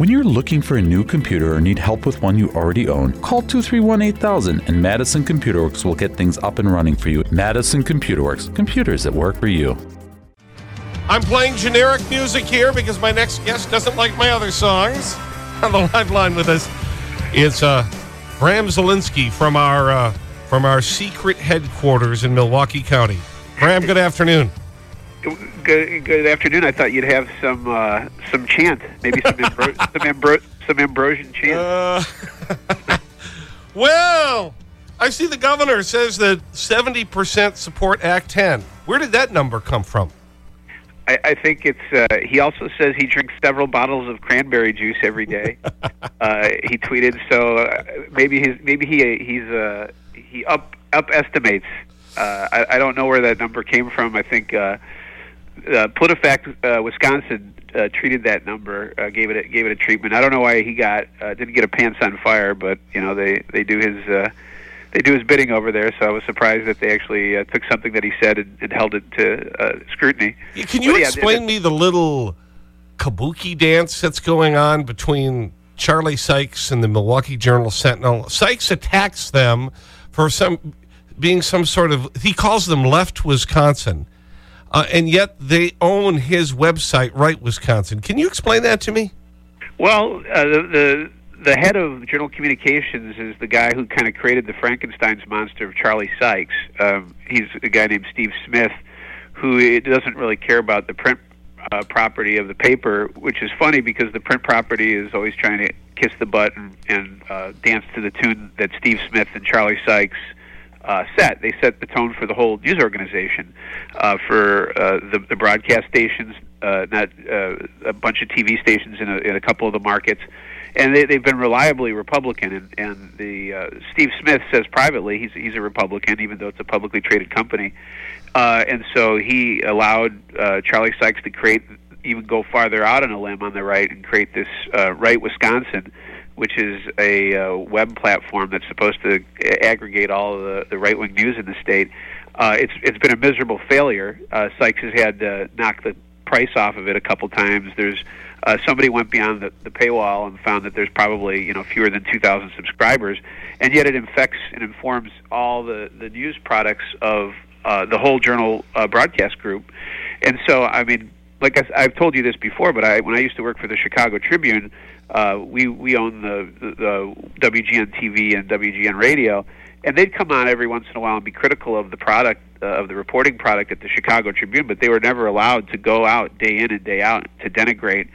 When you're looking for a new computer or need help with one you already own, call 231 8000 and Madison Computer Works will get things up and running for you. Madison Computer Works, computers that work for you. I'm playing generic music here because my next guest doesn't like my other songs. On the live line with us is uh, Graeme Zielinski from our, uh, from our secret headquarters in Milwaukee County. Graeme, good afternoon. Good, good afternoon. I thought you'd have some uh, some chant, maybe some Ambro some, Ambro some Ambrosian chant. Uh, well, I see the governor says that 70% support Act 10. Where did that number come from? I, I think it's. Uh, he also says he drinks several bottles of cranberry juice every day. uh, he tweeted, so uh, maybe his maybe he he's uh, he up up estimates. Uh, I, I don't know where that number came from. I think. Uh, PolitiFact uh, Wisconsin uh, treated that number, uh, gave it a, gave it a treatment. I don't know why he got uh, didn't get a pants on fire, but you know they they do his uh, they do his bidding over there. So I was surprised that they actually uh, took something that he said and, and held it to uh, scrutiny. Can you But, yeah, explain me the little kabuki dance that's going on between Charlie Sykes and the Milwaukee Journal Sentinel? Sykes attacks them for some being some sort of, he calls them left Wisconsin. Uh, and yet they own his website, Right Wisconsin. Can you explain that to me? Well, uh, the, the the head of Journal Communications is the guy who kind of created the Frankenstein's monster of Charlie Sykes. Um, he's a guy named Steve Smith, who doesn't really care about the print uh, property of the paper, which is funny because the print property is always trying to kiss the butt and, and uh, dance to the tune that Steve Smith and Charlie Sykes uh, set. They set the tone for the whole news organization, uh, for uh, the, the broadcast stations, uh, not uh, a bunch of TV stations in a, in a couple of the markets, and they, they've been reliably Republican. And, and the uh, Steve Smith says privately he's he's a Republican, even though it's a publicly traded company. Uh, and so he allowed uh, Charlie Sykes to create, even go farther out on a limb on the right, and create this uh, Right Wisconsin which is a uh, web platform that's supposed to aggregate all the, the right wing news in the state. Uh, it's it's been a miserable failure. Uh, Sykes has had to knock the price off of it a couple times. There's uh, somebody went beyond the, the paywall and found that there's probably you know fewer than 2,000 subscribers, and yet it infects and informs all the the news products of uh, the whole journal uh, broadcast group. And so, I mean, like I, I've told you this before, but I when I used to work for the Chicago Tribune, uh, we we own the, the the WGN TV and WGN Radio, and they'd come on every once in a while and be critical of the product uh, of the reporting product at the Chicago Tribune, but they were never allowed to go out day in and day out to denigrate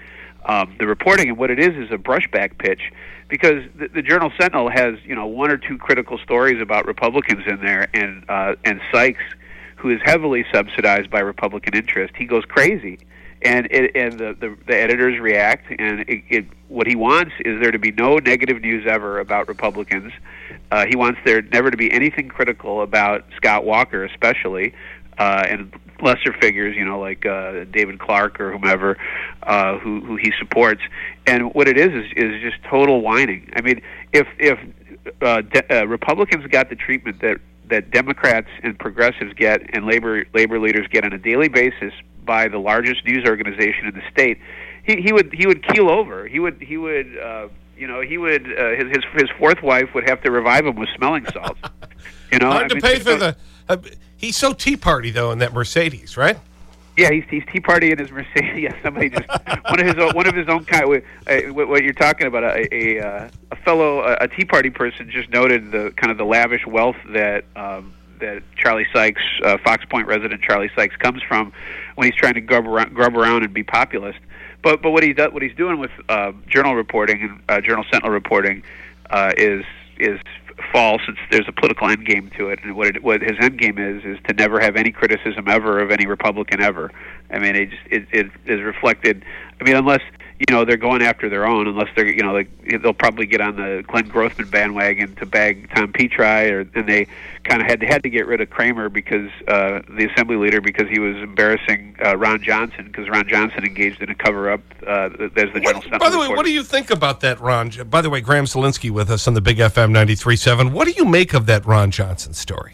um, the reporting. And what it is is a brushback pitch, because the, the Journal Sentinel has you know one or two critical stories about Republicans in there, and uh, and Sykes, who is heavily subsidized by Republican interest, he goes crazy and it, and the, the the editors react and it, it what he wants is there to be no negative news ever about Republicans. Uh, he wants there never to be anything critical about Scott Walker, especially, uh, and lesser figures, you know, like uh, David Clarke or whomever, uh, who who he supports. And what it is is is just total whining. I mean, if if uh, de- uh, Republicans got the treatment that that Democrats and progressives get and labor labor leaders get on a daily basis by the largest news organization in the state, he, he would he would keel over. He would he would uh, you know he would uh, his his his fourth wife would have to revive him with smelling salts. You know, Hard I to mean, pay for the. Uh, he's so Tea Party, though, in that Mercedes, right? Yeah, he's he's Tea Party in his Mercedes. Yeah, somebody just one of his own, one of his own kind. Uh, what, what you're talking about, a a, uh, a fellow a, a Tea Party person just noted the kind of the lavish wealth that um, that Charlie Sykes, uh, Fox Point resident Charlie Sykes, comes from when he's trying to grub around, grub around and be populist. But but what he does, what he's doing with uh, journal reporting and uh, Journal Sentinel reporting uh, is is false. It's, there's a political end game to it, and what it, what his end game is is to never have any criticism ever of any Republican ever. I mean, it just, it, it is reflected. I mean, unless you know they're going after their own, unless they're you know like they'll probably get on the Glenn Grothman bandwagon to bag Tom Petri, or and they kind of had had to get rid of Kramer because uh, the assembly leader because he was embarrassing uh, Ron Johnson because Ron Johnson engaged in a cover up uh, as the general. Sentinel. By the way, reported. what do you think about that, Ron? By the way, Graeme Zielinski with us on the Big FM 93.7. What do you make of that Ron Johnson story?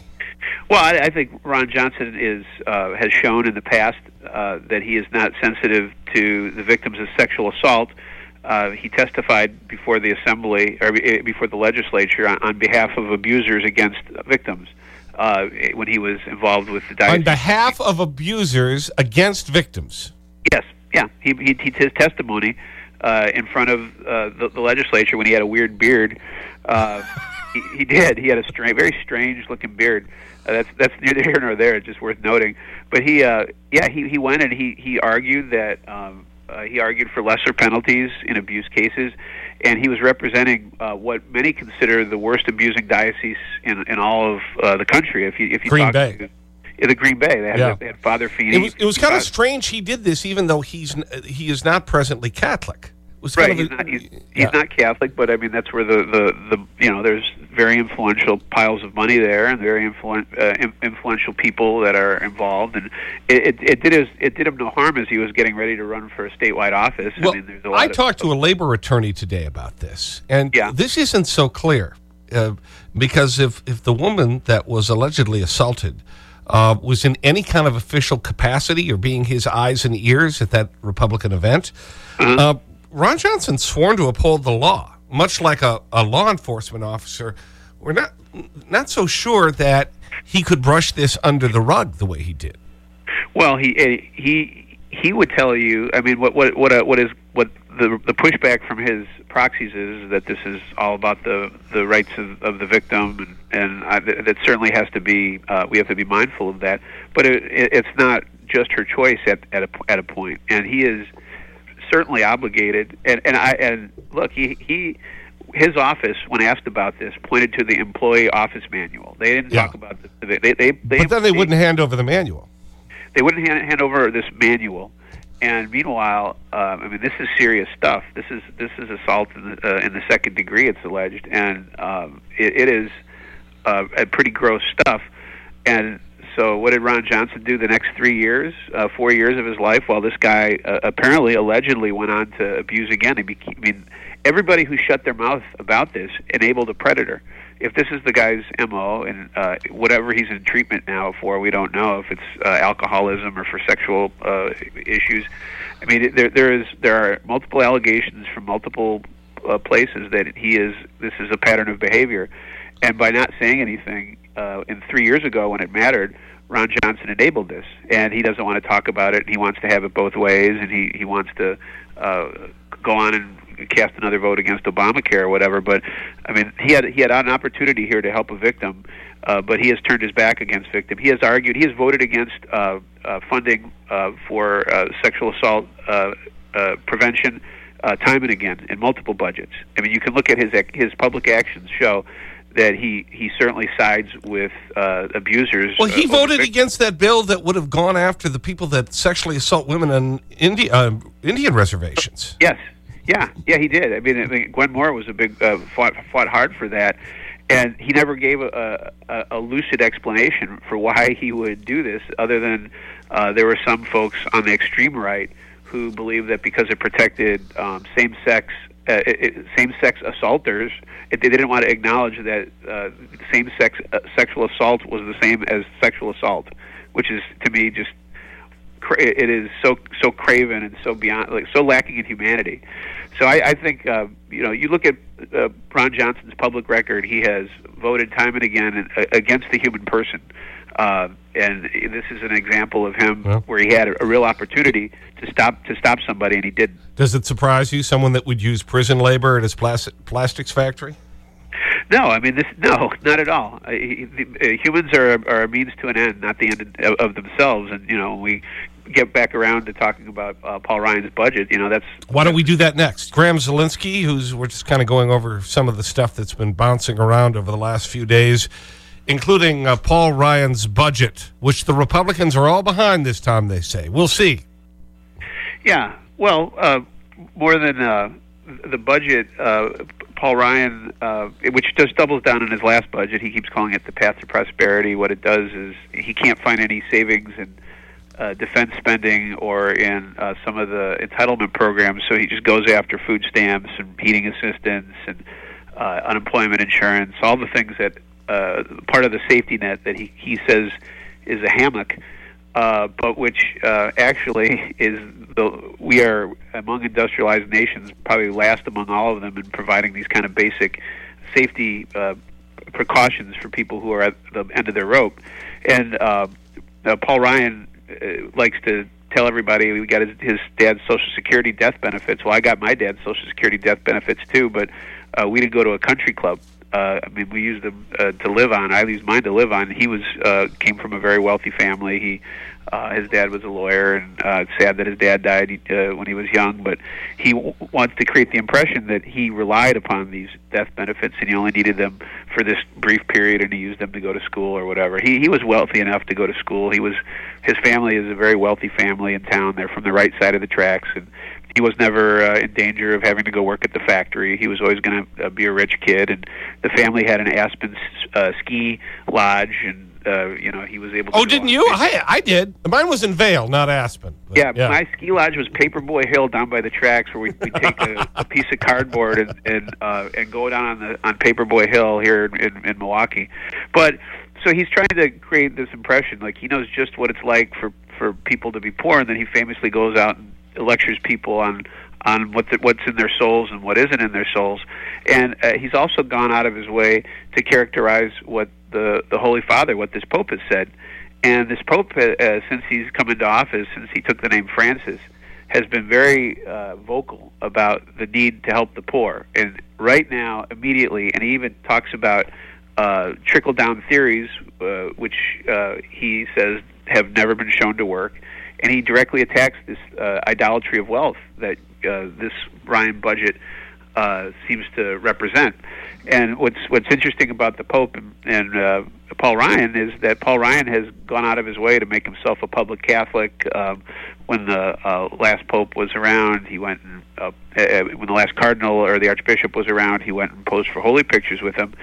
Well, I, I think Ron Johnson is uh, has shown in the past uh, that he is not sensitive to the victims of sexual assault. uh, he testified before the assembly or eh, before the legislature on, on behalf of abusers against victims uh, when he was involved with the diocese. On behalf of abusers against victims. Yes, yeah. He, he, he his testimony uh, in front of uh, the, the legislature when he had a weird beard. Uh, he, he did. He had a strange, very strange looking beard. Uh, that's that's neither here nor there. It's just worth noting. But he, uh, yeah, he he went and he he argued that um, uh, he argued for lesser penalties in abuse cases, and he was representing uh, what many consider the worst abusing diocese in in all of uh, the country. If you if you Green talk Bay. To, in the Green Bay, they had, Yeah. they had Father Feeney. It was, it was kind of strange he did this, even though he's n- he is not presently Catholic. Was Right, kind he's a- not he's, yeah. he's not Catholic, but I mean that's where the, the, the you know there's very influential piles of money there and very influen, uh, influential people that are involved, and it, it, it did his, it did him no harm as he was getting ready to run for a statewide office. Well, I mean, there's a lot I of, talked to a labor attorney today about this, and Yeah. this isn't so clear uh, because if, if the woman that was allegedly assaulted uh, was in any kind of official capacity or being his eyes and ears at that Republican event, Uh-huh. uh, Ron Johnson sworn to uphold the law, much like a, a law enforcement officer. We're not, not so sure that he could brush this under the rug the way he did. Well, he eh, he he would tell you. I mean, what what what uh, what is what the the pushback from his proxies is that this is all about the the rights of, of the victim, and and I, that certainly has to be. Uh, we have to be mindful of that. But it, it, it's not just her choice at at a at a point, and he is certainly obligated. And and I and look, he he. His office, when asked about this, pointed to the employee office manual. They didn't Yeah. talk about the. They they, they, they But then they wouldn't hand over the manual. they wouldn't hand, hand over this manual. And meanwhile, uh, I mean, this is serious stuff. This is this is assault in the, uh, in the second degree. It's alleged, and um, it, it is uh, a pretty gross stuff. And so, what did Ron Johnson do the next three years, uh, four years of his life, while this guy uh, apparently, allegedly, went on to abuse again? I mean, everybody who shut their mouth about this enabled a predator. If this is the guy's mo, and uh, whatever he's in treatment now for, we don't know if it's uh, alcoholism or for sexual uh, issues. I mean, there there is there are multiple allegations from multiple uh, places that he is this is a pattern of behavior, and by not saying anything, uh, in three years ago when it mattered, Ron Johnson enabled this, and he doesn't want to talk about it. And he wants to have it both ways, and he he wants to uh, go on and cast another vote against Obamacare or whatever. But I mean, he had he had an opportunity here to help a victim, uh, but he has turned his back against victim. He has argued. He has voted against uh, uh, funding uh, for uh, sexual assault uh, uh, prevention. Uh, time and again in multiple budgets. I mean, you can look at his his public actions show that he he certainly sides with uh, abusers. Well, he uh, voted against that bill that would have gone after the people that sexually assault women on Indi uh, Indian reservations. Yes, yeah, yeah, he did. I mean, I mean Gwen Moore was a big uh, fought fought hard for that, and he never gave a, a, a lucid explanation for why he would do this, other than uh, there were some folks on the extreme right who believed that because it protected um, same sex. Uh, same-sex assaulters. It, they didn't want to acknowledge that uh, same-sex uh, sexual assault was the same as sexual assault, which is to me just cra- it is so so craven and so beyond like so lacking in humanity. So I, I think uh, you know you look at uh, Ron Johnson's public record. He has voted time and again uh, against the human person, uh, and this is an example of him Yeah. where he had a, a real opportunity to stop to stop somebody and he didn't. Does it surprise you, someone that would use prison labor at his plastic, plastics factory? No, I mean this. No, not at all. Uh, he- the, uh, humans are are a means to an end, not the end of, of themselves. And you know, when we get back around to talking about uh, Paul Ryan's budget, you know, that's Why don't we do that next? Graeme Zielinski, who's we're just kind of going over some of the stuff that's been bouncing around over the last few days, including uh, Paul Ryan's budget, which the Republicans are all behind this time, they say. We'll see. Yeah, well, uh, more than uh, the budget, Paul Ryan, which just doubles down on his last budget, he keeps calling it the path to prosperity. What it does is he can't find any savings in defense spending or in some of the entitlement programs, so he just goes after food stamps and heating assistance and unemployment insurance, all the things that uh, part of the safety net that he, he says is a hammock uh, but which uh, actually is the we are among industrialized nations probably last among all of them in providing these kind of basic safety uh, precautions for people who are at the end of their rope. And uh, uh, Paul Ryan uh, likes to tell everybody we got his, his dad's Social Security death benefits. Well, I got my dad's Social Security death benefits too, but uh, we didn't go to a country club. Uh, I mean, we used them uh, to live on. I used mine to live on. He was uh, came from a very wealthy family. He uh, his dad was a lawyer, and uh, sad that his dad died uh, when he was young. But he w- wants to create the impression that he relied upon these death benefits, and he only needed them for this brief period, and he used them to go to school or whatever. He he was wealthy enough to go to school. He was his family is a very wealthy family in town. They're from the right side of the tracks, and he was never uh, in danger of having to go work at the factory. He was always going to uh, be a rich kid, and the family had an Aspen uh, ski lodge, and uh, you know he was able. to Oh, didn't you? I, I did. Mine was in Vail, not Aspen. But, Yeah, my ski lodge was Paperboy Hill down by the tracks, where we we take a, a piece of cardboard and and uh, and go down on the on Paperboy Hill here in, in, in Milwaukee. But so he's trying to create this impression, like he knows just what it's like for for people to be poor, and then he famously goes out and lectures people on on what the, what's in their souls and what isn't in their souls. And uh, he's also gone out of his way to characterize what the the Holy Father, what this Pope has said. And this Pope, uh, uh, since he's come into office, since he took the name Francis, has been very uh, vocal about the need to help the poor. And right now, immediately, and he even talks about uh, trickle down theories, uh, which uh, he says have never been shown to work. And he directly attacks this uh, idolatry of wealth that uh, this Ryan budget uh, seems to represent. And what's what's interesting about the Pope and, and uh, Paul Ryan is that Paul Ryan has gone out of his way to make himself a public Catholic. Um, when the uh, last Pope was around, he went and uh, uh, when the last Cardinal or the Archbishop was around, he went and posed for holy pictures with him.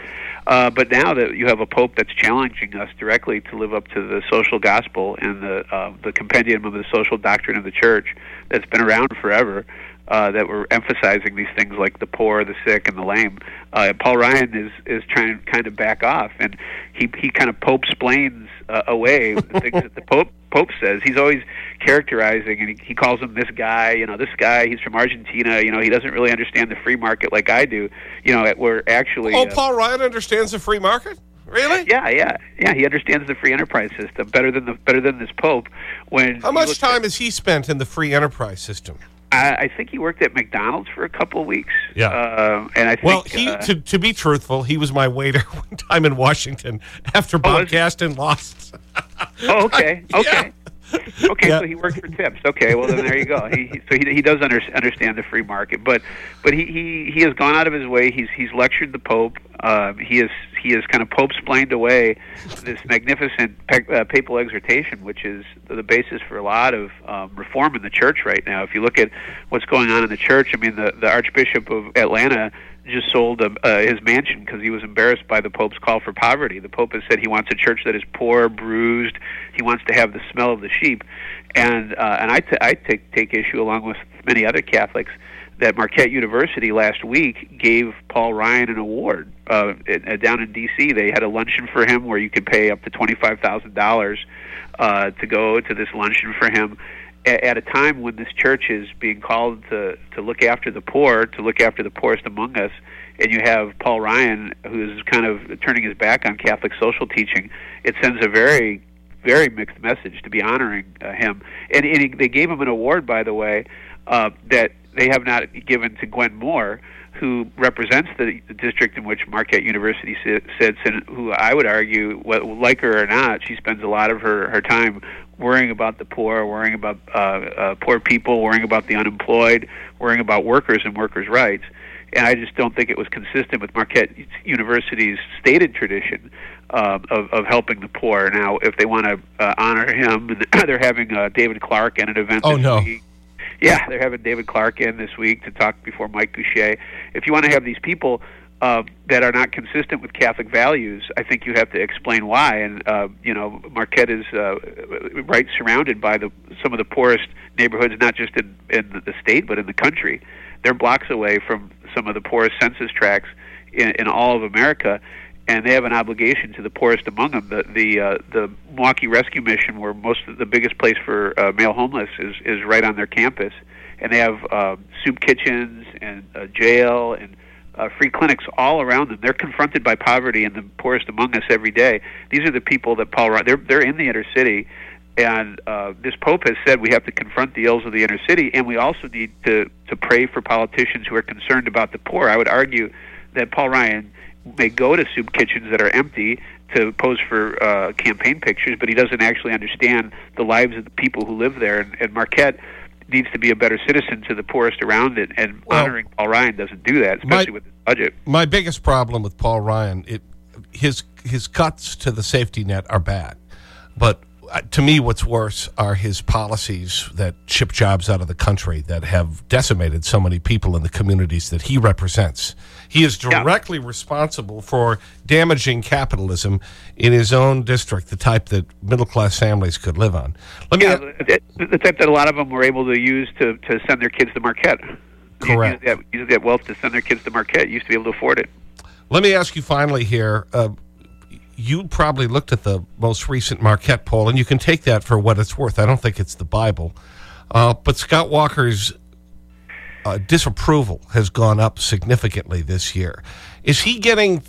Uh, but now that you have a pope that's challenging us directly to live up to the social gospel and the uh, the compendium of the social doctrine of the church that's been around forever, uh, that we're emphasizing these things like the poor, the sick, and the lame. Uh, Paul Ryan is is trying to kind of back off, and he he kind of pope splains uh, away the things that the pope Pope says. He's always characterizing, and he, he calls him this guy. You know, this guy. He's from Argentina. You know, he doesn't really understand the free market like I do. You know, we're actually. Oh, uh, Paul Ryan understands the free market? Really? yeah, yeah, yeah. He understands the free enterprise system better than the better than this Pope. When How much time has he spent in the free enterprise system? I, I think he worked at McDonald's for a couple of weeks. Yeah. uh, and I think. Well, he, uh, to, to be truthful, he was my waiter one time in Washington after Bob he? Kasten lost. oh, okay, okay. Okay, Yeah. so he worked for tips. Okay, well then there you go. He, so he, he does under, understand the free market, but but he, he he has gone out of his way. He's he's lectured the Pope. Um, he is he has kind of Pope splained away this magnificent pe- uh, papal exhortation, which is the basis for a lot of um, reform in the church right now. If you look at what's going on in the church, I mean the the Archbishop of Atlanta just sold uh, uh, his mansion because he was embarrassed by the Pope's call for poverty. The Pope has said he wants a church that is poor, bruised. He wants to have the smell of the sheep, and uh, and I, t- I take take issue along with many other Catholics that Marquette University last week gave Paul Ryan an award uh, it- uh, down in D.C. They had a luncheon for him where you could pay up to twenty five thousand dollars uh, to go to this luncheon for him a- at a time when this church is being called to to look after the poor, to look after the poorest among us, and you have Paul Ryan who is kind of turning his back on Catholic social teaching, it sends a very very mixed message to be honoring uh, him. And, and he, they gave him an award, by the way, uh, that they have not given to Gwen Moore, who represents the, the district in which Marquette University si- sits, and who I would argue, like her or not, she spends a lot of her, her time worrying about the poor, worrying about uh, uh, poor people, worrying about the unemployed, worrying about workers and workers' rights. And I just don't think it was consistent with Marquette University's stated tradition um, of, of helping the poor. Now, if they want to uh, honor him, they're having uh, David Clarke at an event Oh, no. week. Yeah, they're having David Clarke in this week to talk before Mike Gousha. If you want to have these people uh, that are not consistent with Catholic values, I think you have to explain why. And uh, you know, Marquette is uh, right surrounded by the some of the poorest neighborhoods, not just in in the state but in the country. They're blocks away from some of the poorest census tracts in, in all of America. and they have an obligation to the poorest among them. The the uh, the Milwaukee Rescue Mission, where most of the biggest place for uh, male homeless is is right on their campus, and they have uh, soup kitchens and a jail and uh, free clinics all around them. They're confronted by poverty and the poorest among us every day. These are the people that Paul Ryan. They're they're in the inner city, and uh, this Pope has said we have to confront the ills of the inner city, and we also need to to pray for politicians who are concerned about the poor. I would argue that Paul Ryan may go to soup kitchens that are empty to pose for uh, campaign pictures, but he doesn't actually understand the lives of the people who live there. And, and Marquette needs to be a better citizen to the poorest around it, and well, honoring Paul Ryan doesn't do that, especially my, with his budget. My biggest problem with Paul Ryan, it, his, his cuts to the safety net are bad. But to me, what's worse are his policies that ship jobs out of the country that have decimated so many people in the communities that he represents. He is directly responsible for damaging capitalism in his own district, the type that middle-class families could live on. Let me yeah, the, the type that a lot of them were able to use to, to send their kids to Marquette. Correct. Use that, use that wealth to send their kids to Marquette. used to be able to afford it. Let me ask you finally here. Uh, you probably looked at the most recent Marquette poll, and you can take that for what it's worth. I don't think it's the Bible. Uh, but Scott Walker's uh, disapproval has gone up significantly this year. Is he getting,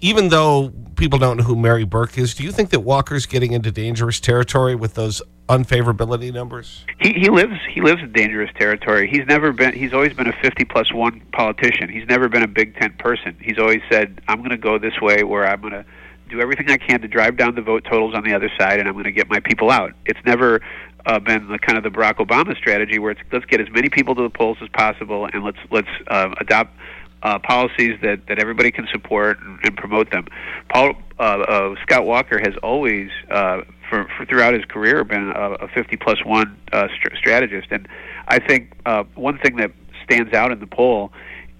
even though people don't know who Mary Burke is, do you think that Walker's getting into dangerous territory with those unfavorability numbers? He, he lives he lives in dangerous territory. He's never been he's always been a 50 plus 1 politician. He's never been a Big 10 person. He's always said I'm going to go this way where I'm going to do everything I can to drive down the vote totals on the other side, and I'm going to get my people out. It's never uh, been the kind of the Barack Obama strategy where it's let's get as many people to the polls as possible, and let's let's uh, adopt uh, policies that, that everybody can support and, and promote them. Paul uh, uh, Scott Walker has always, uh, for, for throughout his career, been a, a 50 plus one uh, st- strategist, and I think uh, one thing that stands out in the poll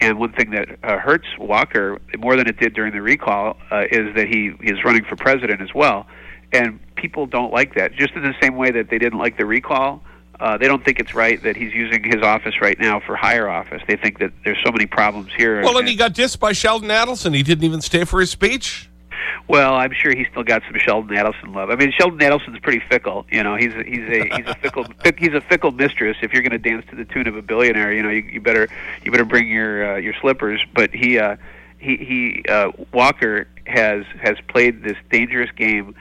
and one thing that uh, hurts Walker more than it did during the recall uh, is that he is running for president as well. And people don't like that. Just in the same way that they didn't like the recall, uh, they don't think it's right that he's using his office right now for higher office. They think that there's so many problems here. Well, and, and he got dissed by Sheldon Adelson. He didn't even stay for his speech. Well, I'm sure he's still got some Sheldon Adelson love. I mean, Sheldon Adelson's pretty fickle. You know, he's a, he's a he's a fickle he's a fickle mistress. If you're going to dance to the tune of a billionaire, you know, you, you better you better bring your uh, your slippers. But he uh, he he uh, Walker has has played this dangerous game,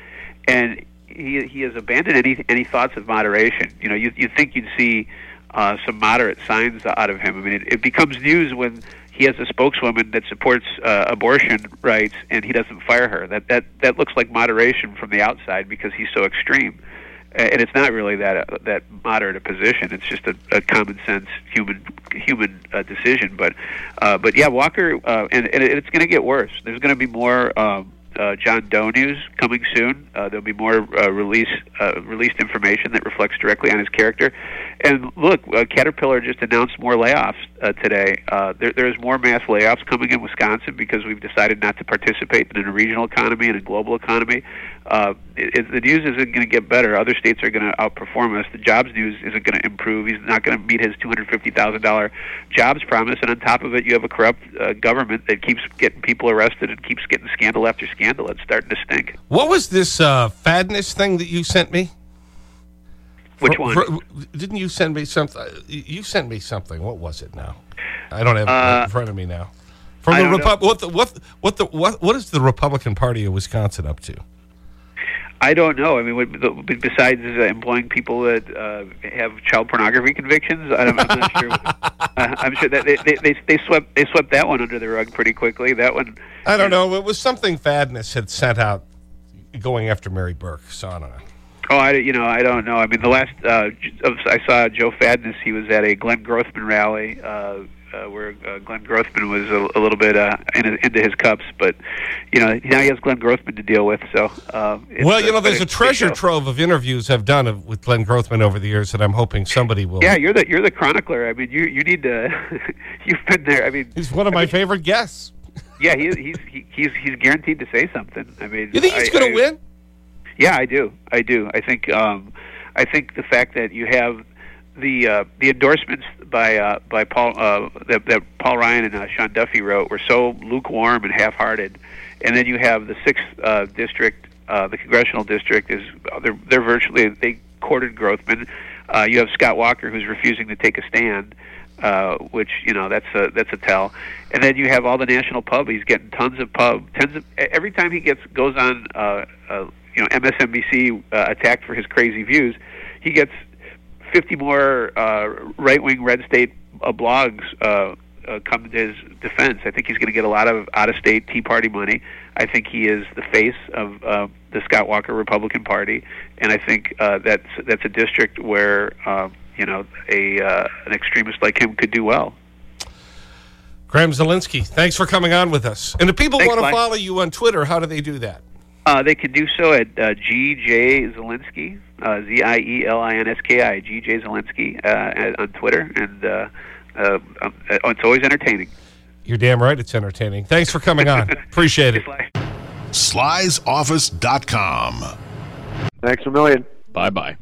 and he he has abandoned any any thoughts of moderation. You know, you you think you'd see uh, some moderate signs out of him. I mean, it, it becomes news when he has a spokeswoman that supports uh, abortion rights, and he doesn't fire her. That that that looks like moderation from the outside because he's so extreme, and it's not really that uh, that moderate a position. It's just a, a common sense human human uh, decision. But uh, but yeah, Walker, uh, and, and it's going to get worse. There's going to be more. Um, uh, John Doe news coming soon. Uh, there'll be more uh, release uh, released information that reflects directly on his character. And look, uh, Caterpillar just announced more layoffs uh, today. Uh, there, there's more mass layoffs coming in Wisconsin because we've decided not to participate in a regional economy and a global economy. Uh, it, it, the news isn't going to get better. Other states are going to outperform us. The jobs news isn't going to improve. He's not going to meet his $250,000 jobs promise. And on top of it, you have a corrupt uh, government that keeps getting people arrested and keeps getting scandal after scandal. It's starting to stink. What was this uh, Fadness thing that you sent me? Which one? For, didn't you send me something? You sent me something. What was it now? I don't have it uh, in front of me now. From the Repu what, the, what, what, the, what, what is the Republican Party of Wisconsin up to? I don't know. I mean, besides employing people that uh, have child pornography convictions, I'm, I'm not sure. uh, I'm sure that they, they, they swept they swept that one under the rug pretty quickly. That one. I don't know. know. It was something Fadness had sent out going after Mary Burke. So I don't know. Oh, I you know I don't know. I mean, the last uh, I saw Joe Fadness, he was at a Glenn Grothman rally. Uh, uh, where uh, Glenn Grothman was a, a little bit uh, in, into his cups, but you know now he has Glenn Grothman to deal with. So, uh, well, you know, there's a, treasure trove of interviews I've done of, with Glenn Grothman over the years that I'm hoping somebody will. Yeah, you're the you're the chronicler. I mean, you you need to. you've been there. I mean, he's one of my mean, favorite guests. yeah, he, he's he, he's he's guaranteed to say something. I mean, you think he's going to win? Yeah, I do. I do. I think um, I think the fact that you have the uh, the endorsements by uh, by Paul uh, that, that Paul Ryan and uh, Sean Duffy wrote were so lukewarm and half-hearted, and then you have the sixth uh, district, uh, the congressional district is they're they're virtually they courted Grothman. Uh, you have Scott Walker who's refusing to take a stand, uh, which you know that's a that's a tell, and then you have all the national pub. He's getting tons of pub, tons of every time he gets goes on, uh, uh, you know, MSNBC uh, attacked for his crazy views. He gets 50 more uh, right wing red state uh, blogs uh, uh, come to his defense. I think he's going to get a lot of out of state Tea Party money. I think he is the face of uh, the Scott Walker Republican Party, and I think uh, that's that's a district where uh, you know a uh, an extremist like him could do well. Graeme Zielinski, thanks for coming on with us. And if people Thanks, want to Mike. follow you on Twitter, how do they do that? Uh, they can do so at uh, GJ Zielinski, uh, Z I E L I N S K I, GJ Zielinski uh, on Twitter, and uh, uh, um, uh, it's always entertaining. You're damn right it's entertaining. Thanks for coming on. Appreciate it. It's like- slysoffice.com. Thanks a million. Bye bye.